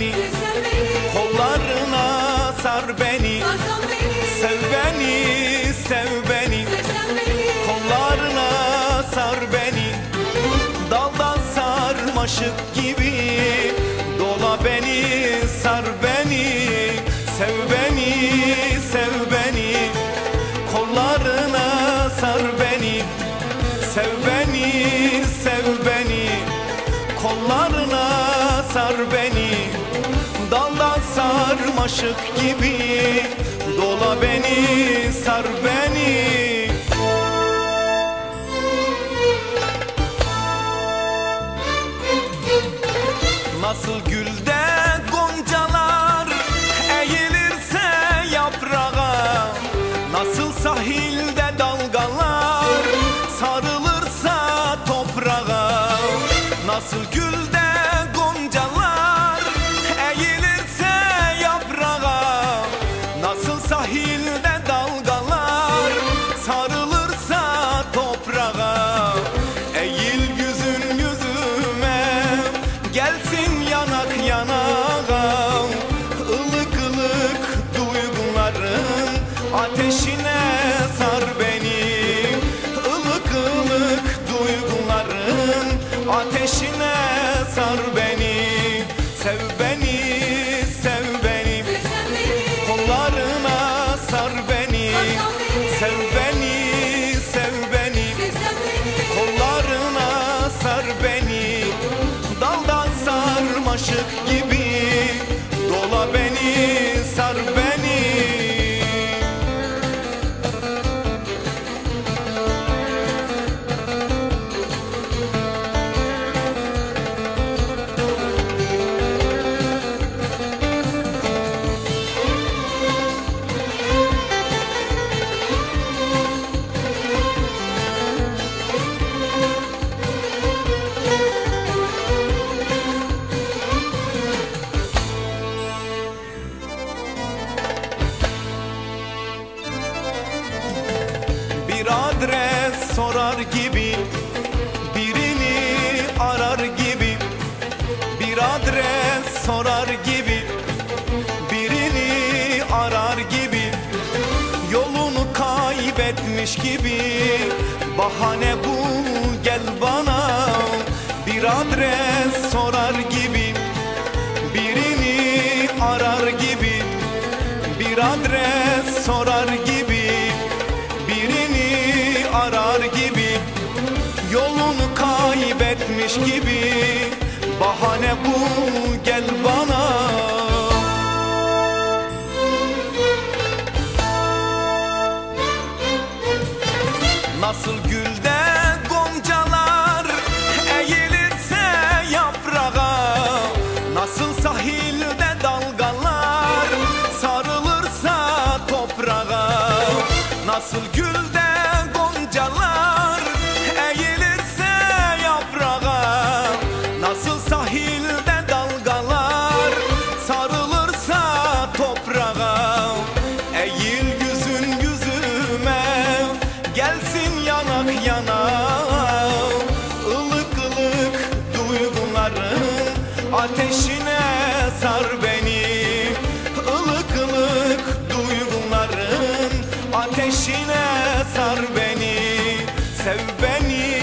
Beni, Kollarına sar beni. Sev beni, sev beni. Kollarına sar beni. Dalda sarmaşık gibi beni. Dalda sarmaşık gibi Dola beni, sar beni ateşine sar beni. Ilık ılık duyguların ateşine sar beni. Sev beni, adres sorar gibi Birini arar gibi. Bir adres sorar gibi Birini arar gibi. Yolunu kaybetmiş gibi Bahane bul gel bana. Bir adres sorar gibi Birini arar gibi. Bir adres sorar gibi kaybetmiş gibi Bahane bul gel bana. Nasıl gülde ateşine sar beni. Ilık ılık duyguların ateşine sar beni. Sev beni.